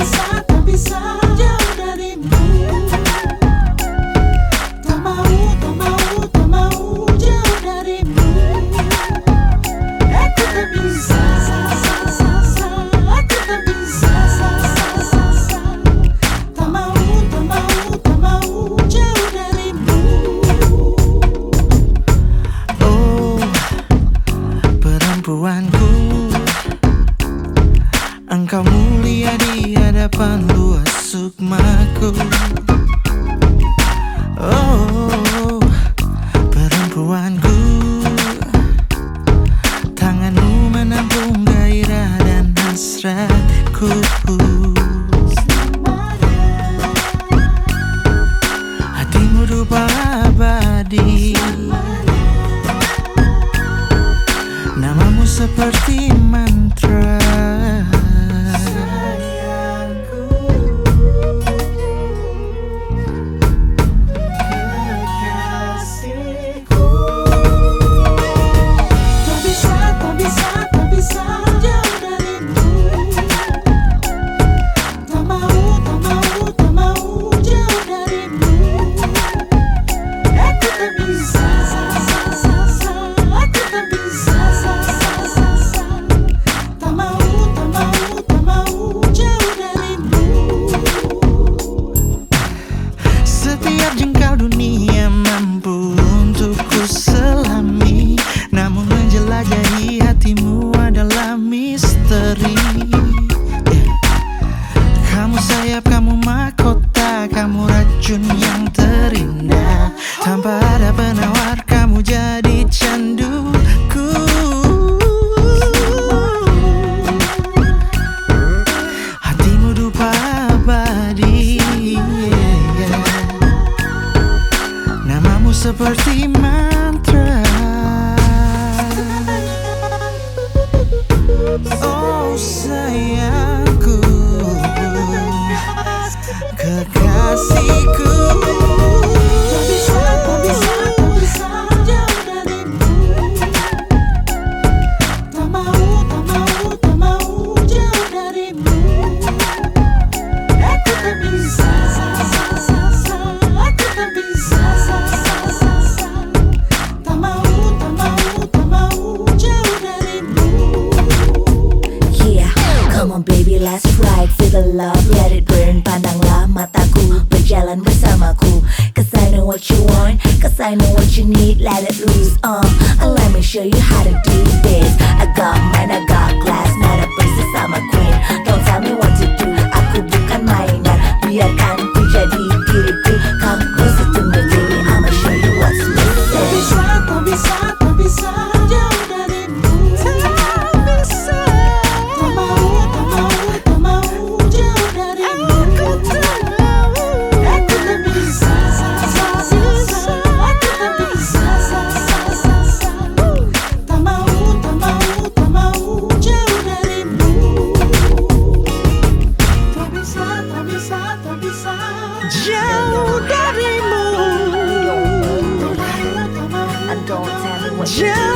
pisar, pra. Dia di hadapan luas sukmaku. Oh, perempuanku. Tanganmu menampung gairah dan hasratku. Hatimu rupa abadi. Namamu seperti Jagi hatimu adalah misteri. Kamu sayap, kamu mahkota Kamu racun yang terindah Tanpa ada penawar kamu jadi canduku Hatimu dupa abadi. Namamu seperti nasci como let's ride Feel the love, let it burn. Pandanglah mataku, berjalan bersamaku. Cause I know what you want Cause I know what you need, let it loose uh, And let me show you how to do this. I got my 我们